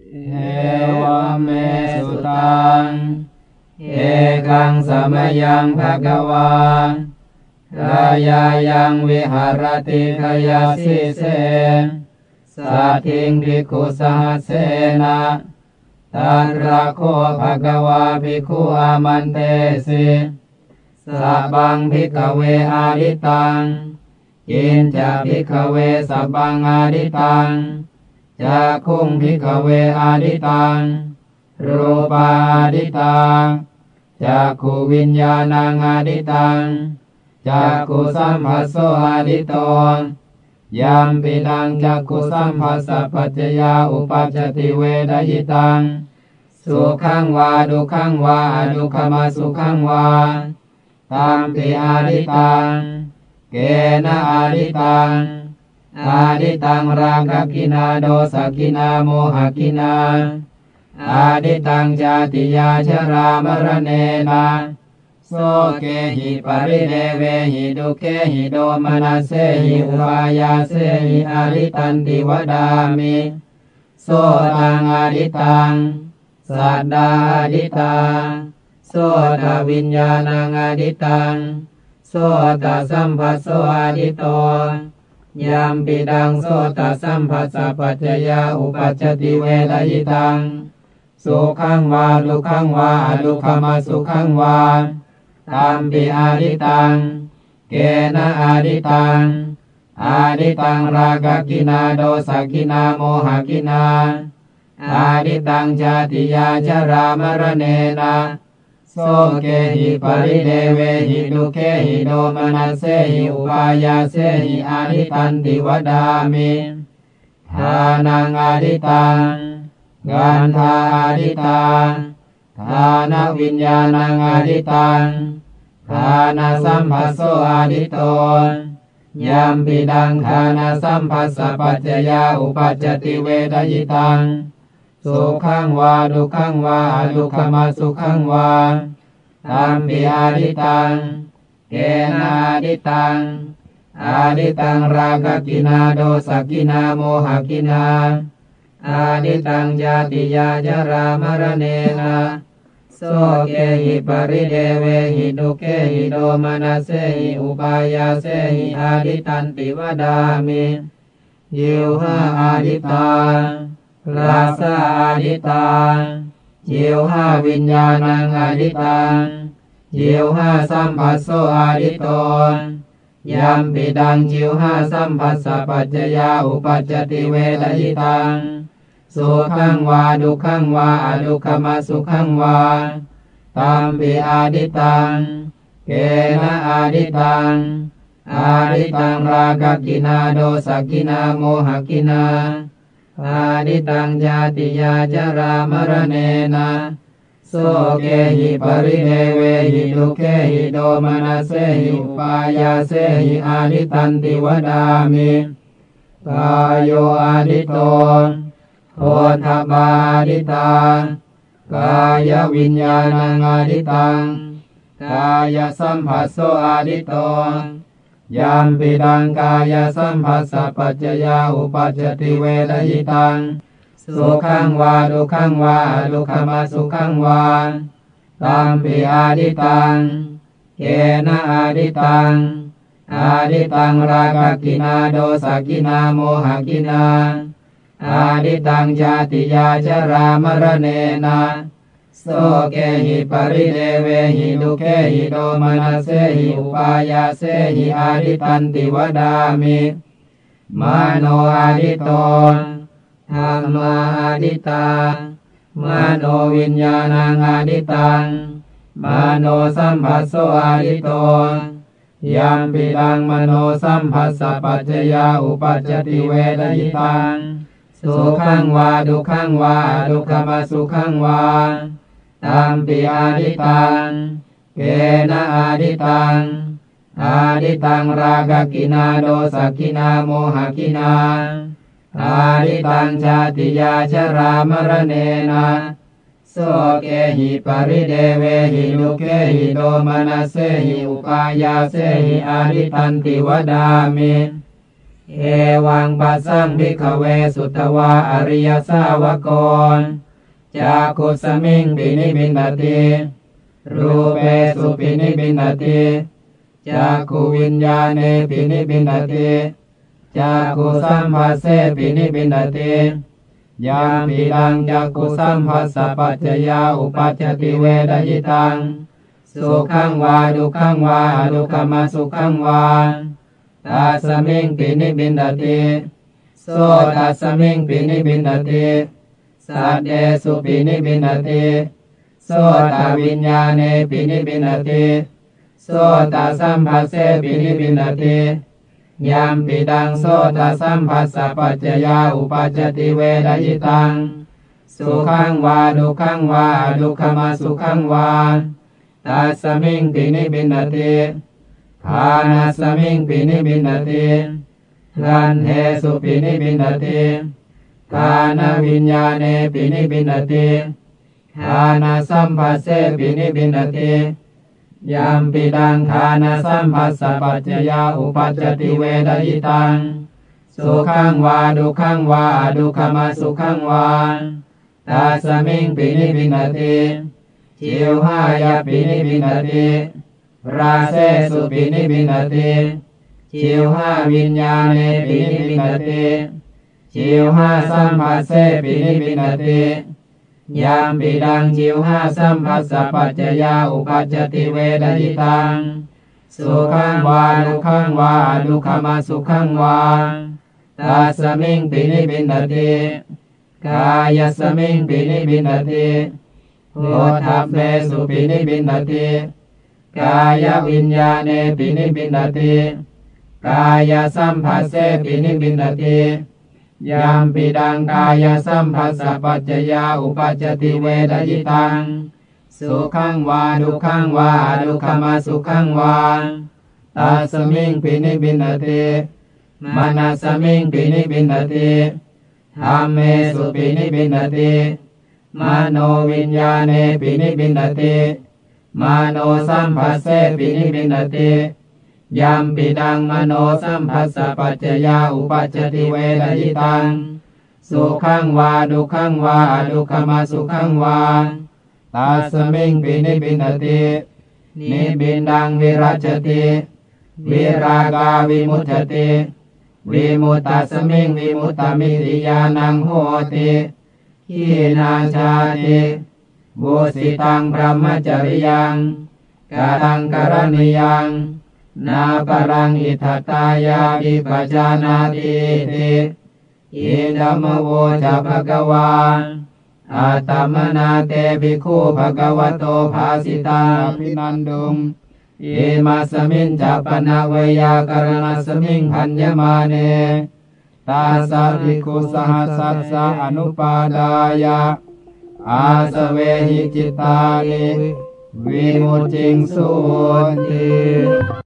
เอวเมสุตัง เอกังสมยังภะกวารายายังวิหารติขยาสิเสสัทิงภิกขุสหเสนะตันราโคภะกวาภิกขุอามันเตสิสับังภิกขเวอาริตังกินจะภิกขเวสับังอาริตัง จะคุงภิกเวอาริตัง รูปาอาริตังจักขูวิญญาณังอาดิตังจักขูสัมผัสโสอาดิตนยามปิดังจักขูสัมผัสสะปัจจยาอุปัจจติเวดยิตัง สุขังวาดุขังวาอดุขมาสุขังวาตัมปิอาทิตตัง เกนะอาทิตตัง อาทิตตังราคัคคินาโทสัคคินาโมหัคคินาอาทิตตัง ชาติยาชรามะระเณนะโสเกหิ ปะริเทเวหิ ทุกเขหิโทมะนัสเสหิอุปายาเสหิอาทิตตันติวะทามิโสตังอาทิตตังสัตดาอาดิตังโสตวิญญาณังอาดิตังโสตสัมภัสโสอาดิโต ยามปิดังโสตสัมภัสสะปัจจยาอุปัจจติเวลยิตัง สุขังวาลุขังวาอลุขมาสุขังวาตามปิอาดิตัง เกนะอาดิตัง อาดิตังรากกินาโดสัคคินาโมหัคคินา อาทิตตัง ชาติยา ชรามะระเณนะ โสเกหิ ปะริเทเวหิ ทุกเขหิโทมะนัสเสหิอุปายาเสหิอาทิตตันติวะทามิ ฆานังอาทิตตัง คันธาอาทิตตา ฆานะวิญญาณังอาทิตตัง ฆานะสัมผัสโสอาดิโตยามปิดังทานสัมภัสสะปัจจยาอุปัจจติเวทยิตัง สุขังวาดุขังวาอดุขมาสุขังวาตามปิอาดิตังเกนาดิตังอาดิตังรากกินาโดสกินาโมหกินาอาดิตังญาติยาจรามรเนนะโสเกหิ ปะริเทเวหิ ทุกเขหิโทมะนัสเสหิอุปายาเสหิอาทิตตันติวะทามิ ชิวหาอาทิตตา ระสาอาทิตตา ชิวหาวิญญาณังอาทิตตัง ชิวหาสัมผัสโสอาทิตโตยัมปิทัง ชิวหาสัมผัสสะปัจจะยาอุปปัชชะติเวทะยิตังสุขังวา ทุกขังวาอะทุกขะมะสุขังวาตัมปิอาทิตตังเกนะอาทิตตังอาทิตตังราคัคคินาโทสัคคินาโมหัคคินา อาทิตตัง ชาติยา ชรามะระเณนะโสเกหิ ปะริเทเวหิ ทุกเขหิโทมะนัสเสหิ อุปายาเสหิอาทิตตันติวะทามิกายโยอาดิโตโพธบาดิตังกายวิญญาณังอาดิตังกายสัมผัสโสอาดิโต ยามปิดังกายสัมผัสสะปัจจยาอุปัจจติเวทยิตัง สุขังวาดุขังวาอดุขมาสุขังวาตามปิอาดิตังเกนะอาดิตัง อาดิตังรากกินาโดสกินาโมหกินา อาดิตังจาติยาจรามรเนนะ โสเกหิปริเดเวหิดุเกหิโดมนัสเสหิอุปายาเสหิอาดิตันติวดามิมาโนอาดิโตธรรมาอาดิตังมโนวิญญาณังอาดิตังมโนสัมภัสโสอาดิโตยามปิดังมโนสัมภัสสะปัจจยาอุปัจจติเวทยิตังสุขังวาดุขังวาดุขมาสุขังวา ตามปิอาดิตังเกนะอาดิตังอาดิตังรากกินาโดสกินาโมหกินาอาดิตังชาติยาชรามรเนนะโสเกหิปริเดเวหิดุเกหิโดมนัสเสหิอุปายาเสหิอาดิตันติวดามิเเอวังปัสสังพิกเวสุตวาอริยสาวโก จากุสมิงปินิบินติรูเปสุปินิบินติจากุวิญญาเนปินิบินติจากุสัมภเสปินิบินติยามปิดังจากุสัมภสปัจจยาอุปัจจติเวดยิตัง สุขังวาดุขังวาอดุขมาสุขังวาตาสมิงปินิบินติโสตาสมิงปินิบินติ สัตเดสุปินิบินติโสตวิญญาเนปินิบินติโสตสัมภาเสปินิบินติยามปิดังโสตสัมภาสะปัจจยาอุปัจจติเวดยิตัง สุขังวาดุขังวาดุขมาสุขังวาตาสมิงปินิบินติทานาสมิงปินิบินติลันเทสุปินิบินติ ทานวิญญาเนปินิบินติทานาสัมภาเสปินิบินติยามปิดังทานาสัมภัสสะปัจจยาอุปัจจติเวดยิตัง สุขังวาดุขังวาดุขมาสุขังวาตาสมิงปินิบินติจิวหายาปินิบินติราเสสุปินิบินติจิวหาวิญญาเนปินิบินติ จิวห้าสัมภัสเสปินิบินติยามปิดังจิวห้าสัมภัสสะปัจจยาอุปัจจติเวดยิตัง สุขังวาดุขังวาดุขมาสุขังวาตาสมิงปินิบินติกายสมิงปินิบินติโหทัพเปสุปินิบินติกายวิญญาเนปินิบินติกายสัมภัสเสปินิบินติ ยามปิดังกายสัมภัสสะปัจจยาอุปัจจติเวดยิตัง สุขังวาดุขังวาดุขมาสุขังวาตาสมิงปินิบินติมานาสมิงปินิบินติธรรมเมสุปินิบินติมโนวิญญาเนปินิบินติมโนสัมภัสเสปินิบินติ ยามปิดังมโนสัมภัสสะปัจจยาอุปัจจติเวดยิตัง สุขังวาดุขังวาดุขมาสุขังวาตาสมิงปินิบินตินิบินดังวิรัจติวิรากาวิมุตติวิมุตตสมิงวิมุตตมิติยานังโหติขีนาชาติบุสิตังพระมจริยังกาตังกรณียัง นาปรังอิทัตายาวิปัจานาติติอิดัมโวจะภะกวาอาตมนาเตภิกขุภะกวโตภาสิตาภินันดุงอิมาสมินจัปนาเวยากรณสมิงพัญญมาเนตาสาภิกขุสหัสสะสะอนุปาดายะอาสเวหิจิตานิวิมุตติงสุติ